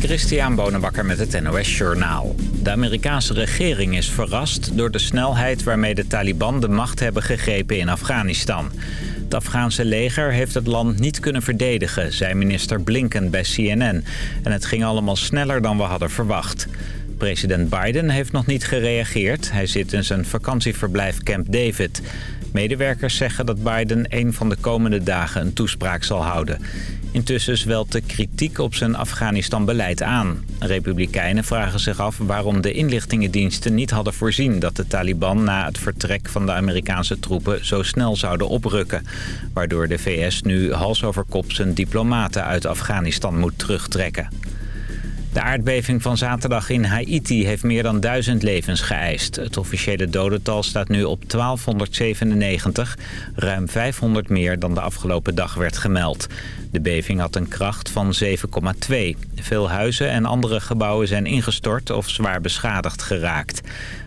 Christian Bonenbakker met het NOS Journaal. De Amerikaanse regering is verrast door de snelheid waarmee de Taliban de macht hebben gegrepen in Afghanistan. Het Afghaanse leger heeft het land niet kunnen verdedigen, zei minister Blinken bij CNN. En het ging allemaal sneller dan we hadden verwacht. President Biden heeft nog niet gereageerd. Hij zit in zijn vakantieverblijf Camp David. Medewerkers zeggen dat Biden een van de komende dagen een toespraak zal houden. Intussen zwelt de kritiek op zijn Afghanistan-beleid aan. Republikeinen vragen zich af waarom de inlichtingendiensten niet hadden voorzien... dat de Taliban na het vertrek van de Amerikaanse troepen zo snel zouden oprukken. Waardoor de VS nu hals over kop zijn diplomaten uit Afghanistan moet terugtrekken. De aardbeving van zaterdag in Haiti heeft meer dan duizend levens geëist. Het officiële dodental staat nu op 1297, ruim 500 meer dan de afgelopen dag werd gemeld. De beving had een kracht van 7,2. Veel huizen en andere gebouwen zijn ingestort of zwaar beschadigd geraakt.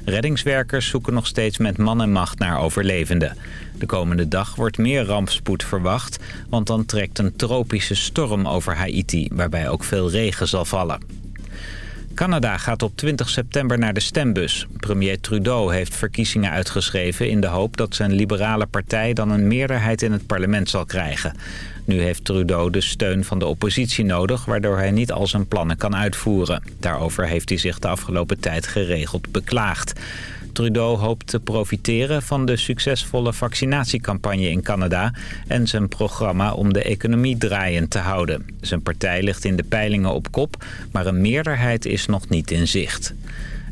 Reddingswerkers zoeken nog steeds met man en macht naar overlevenden. De komende dag wordt meer rampspoed verwacht, want dan trekt een tropische storm over Haiti, waarbij ook veel regen zal vallen. Canada gaat op 20 september naar de stembus. Premier Trudeau heeft verkiezingen uitgeschreven in de hoop dat zijn liberale partij dan een meerderheid in het parlement zal krijgen. Nu heeft Trudeau de steun van de oppositie nodig, waardoor hij niet al zijn plannen kan uitvoeren. Daarover heeft hij zich de afgelopen tijd geregeld beklaagd. Trudeau hoopt te profiteren van de succesvolle vaccinatiecampagne in Canada... en zijn programma om de economie draaiend te houden. Zijn partij ligt in de peilingen op kop, maar een meerderheid is nog niet in zicht.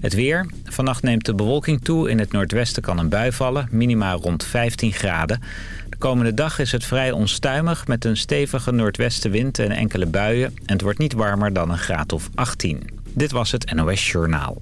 Het weer. Vannacht neemt de bewolking toe. In het noordwesten kan een bui vallen, minimaal rond 15 graden. De komende dag is het vrij onstuimig met een stevige noordwestenwind en enkele buien. En het wordt niet warmer dan een graad of 18. Dit was het NOS Journaal.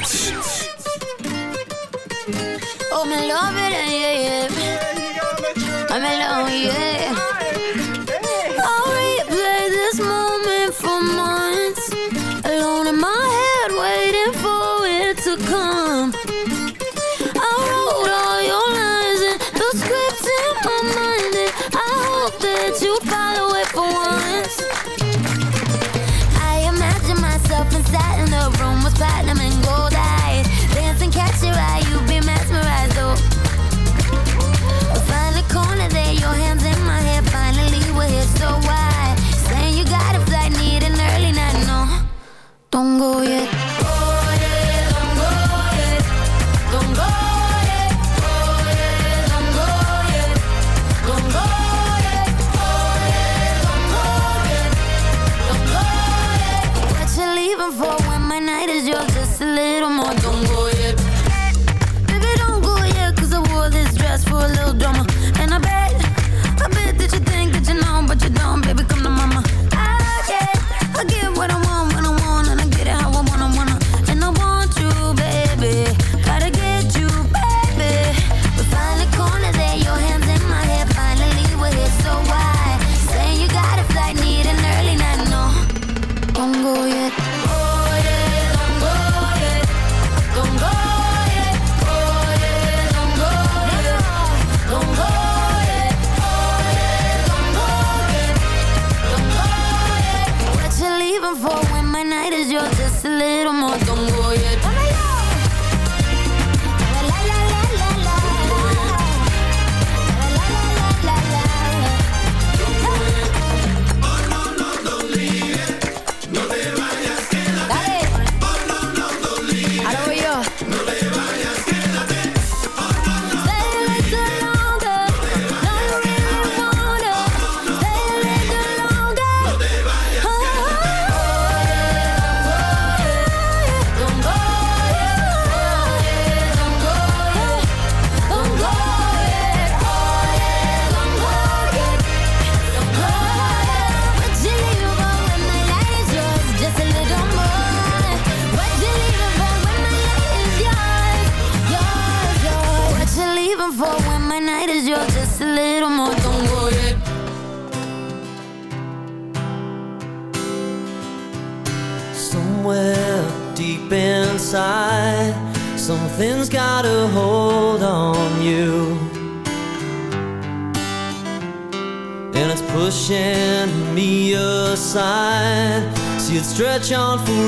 stretch on for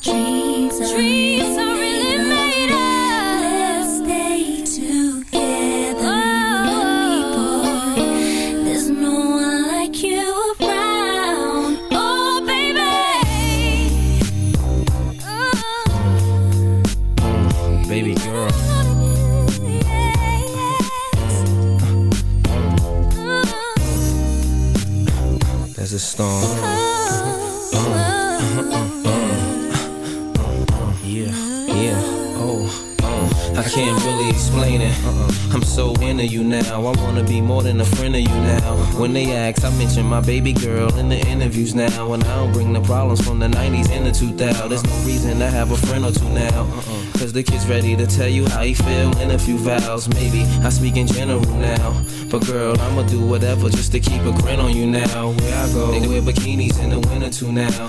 dreams. Dreams. Than a friend of you now. When they ask, I mention my baby girl in the interviews now. And I don't bring the problems from the 90s and the 2000s. There's no reason to have a friend or two now. Uh-uh. Cause the kid's ready to tell you how he feel in a few vows. Maybe I speak in general now. But girl, I'ma do whatever just to keep a grin on you now. Where I go, they wear bikinis in the winter too now.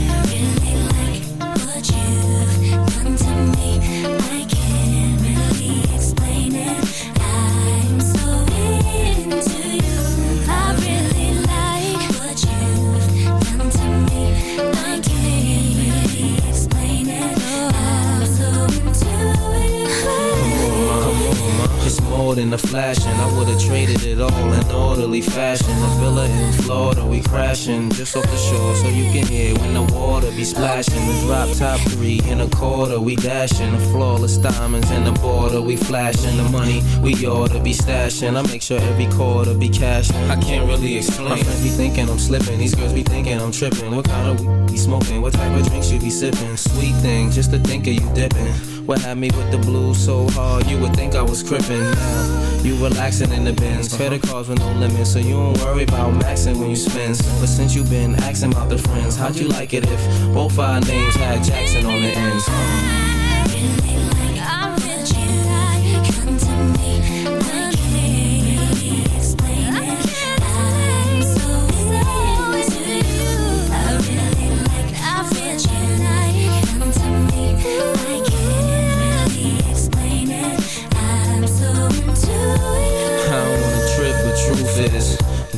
All in orderly fashion. A villa in Florida, we crashing just off the shore, so you can hear when the water be splashing. The drop top three in a quarter, we dashing. The flawless diamonds in the border, we flashing. The money we oughta be stashing. I make sure every quarter be cashing. I can't really explain. My friends be thinking I'm slipping, these girls be thinking I'm tripping. What kind of weed be smoking? What type of drinks you be sipping? Sweet thing, just to think of you dipping. What had me with the blues so hard, you would think I was crippin'. Now, you relaxing in the bins. Credit cards with no limits, so you don't worry about maxing when you. But since you been asking about the friends, how'd you like it if both our names had Jackson on the ends?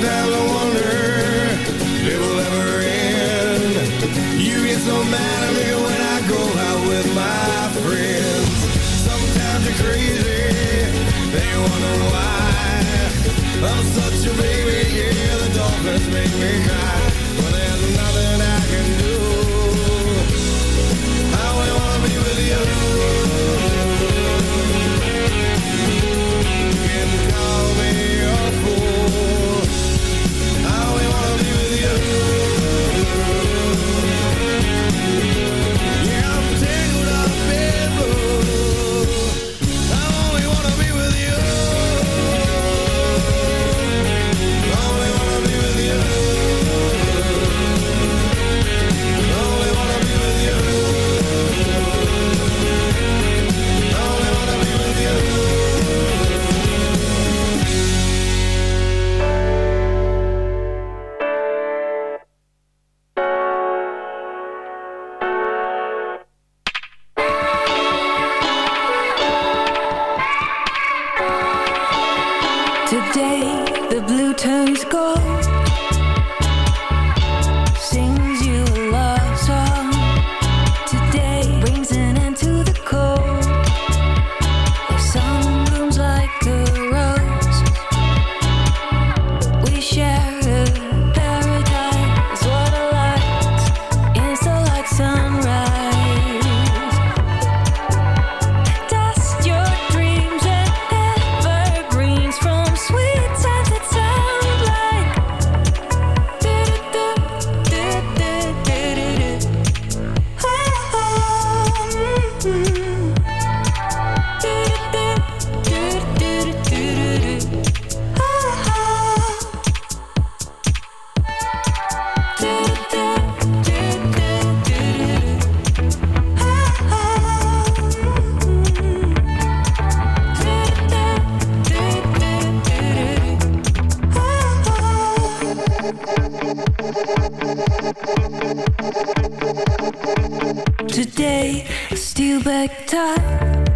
down low back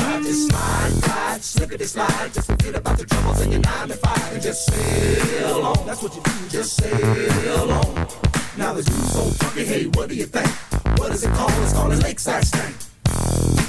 time. Just slide, slide, it, slide. Just forget about the troubles and your nine to five and just sail on. That's what you do. Just sail on. Now the dude's so funky. Hey, what do you think? What is it called? It's called a lakeside stank.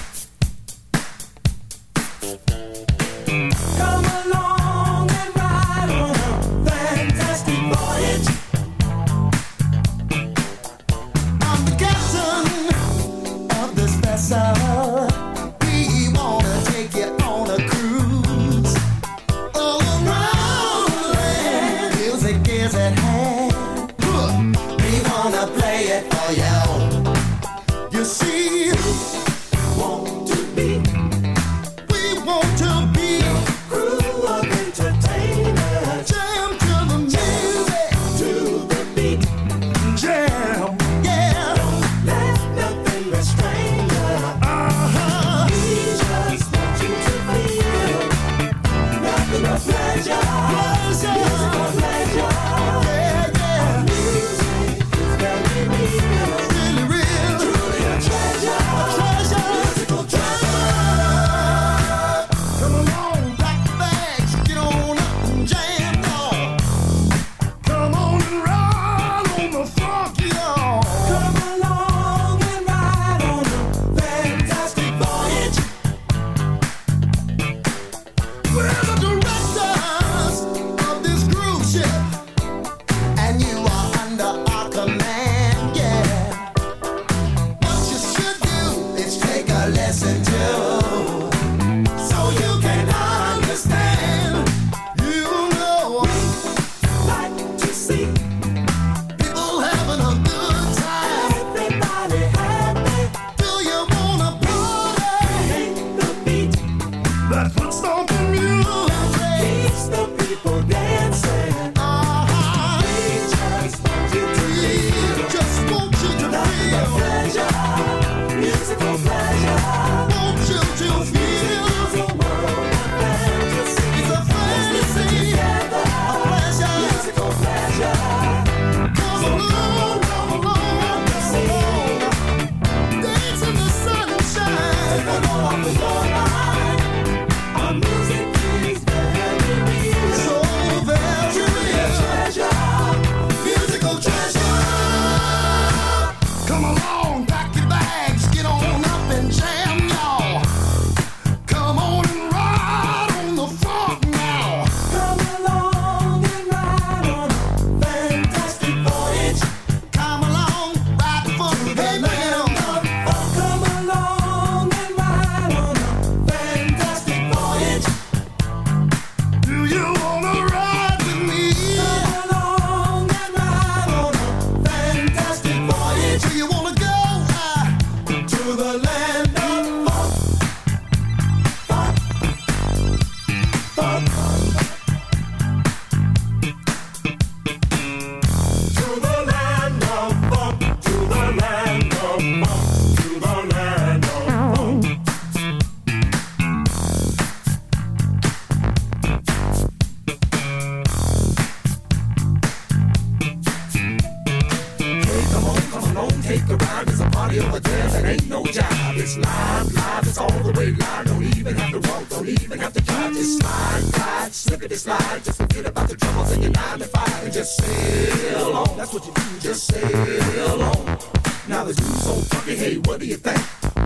even have to walk, don't even have to drive. Just slide, slide, slippity slide. Just forget about the troubles and your nine to five and just sail on. That's what you do, just sail on. Now the dude's so funky, hey, what do you think?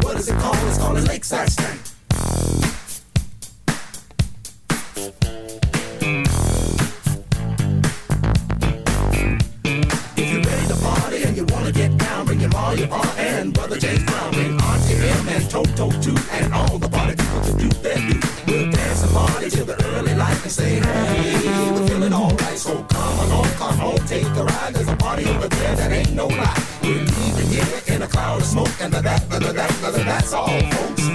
What is it called? It's called a lakeside stank. Say hey. We're feeling alright, so come along, come home, take a ride. There's a party over there that ain't no lie. We're leaving here in a cloud of smoke, and the that, the that, the that, that's all, folks.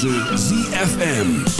ZFM.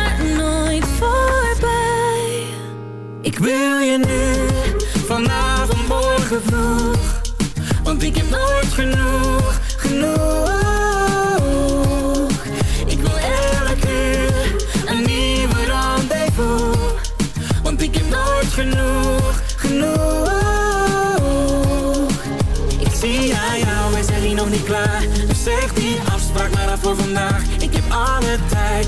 Ik wil je nu, vanavond, morgen vroeg. Want ik heb nooit genoeg, genoeg. Ik wil elke uur een nieuwe rendezvous. Want ik heb nooit genoeg, genoeg. Ik zie aan jou, wij zijn hier nog niet klaar. Dus zeg die afspraak maar af voor vandaag. Ik heb alle tijd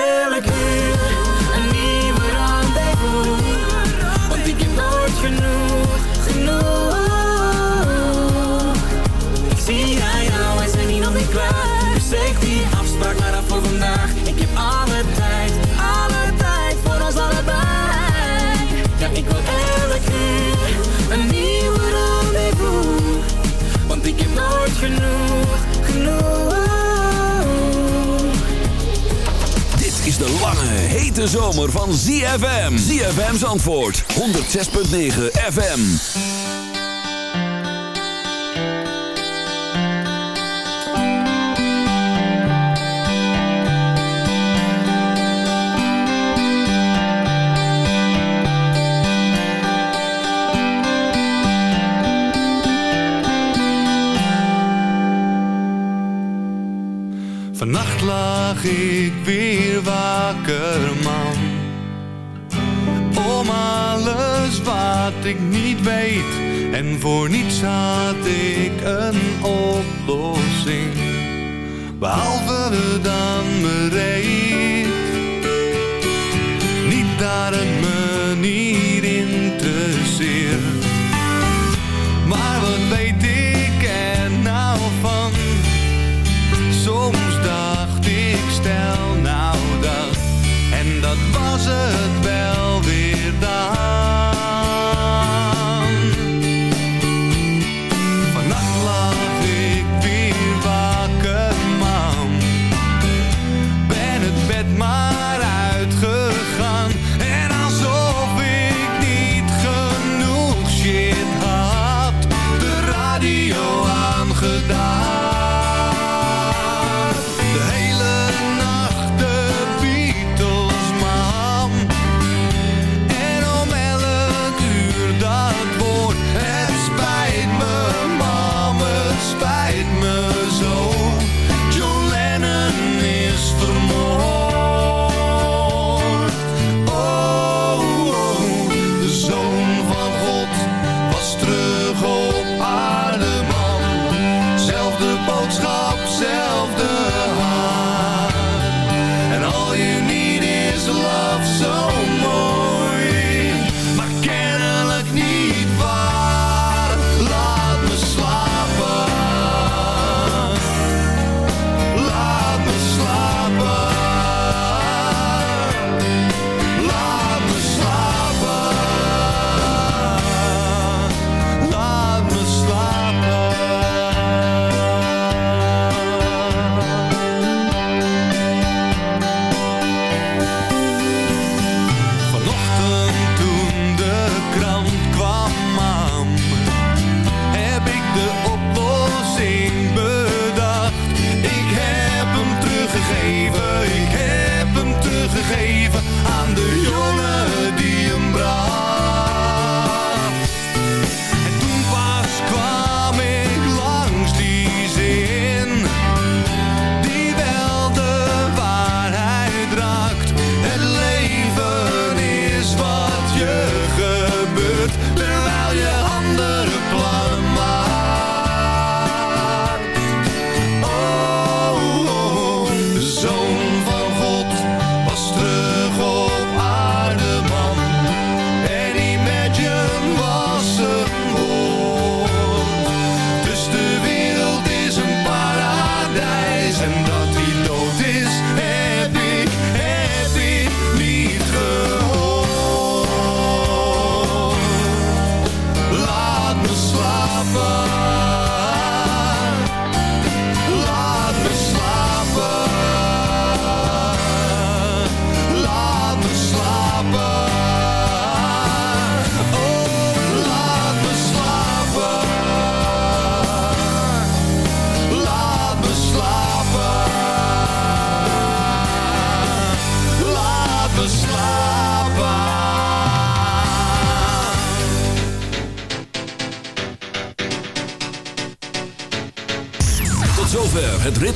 de lange, hete zomer van ZFM. ZFM's antwoord, 106.9 FM. Vannacht lag ik weer Om alles wat ik niet weet. En voor niets had ik een oplossing. Behalve dan bereid.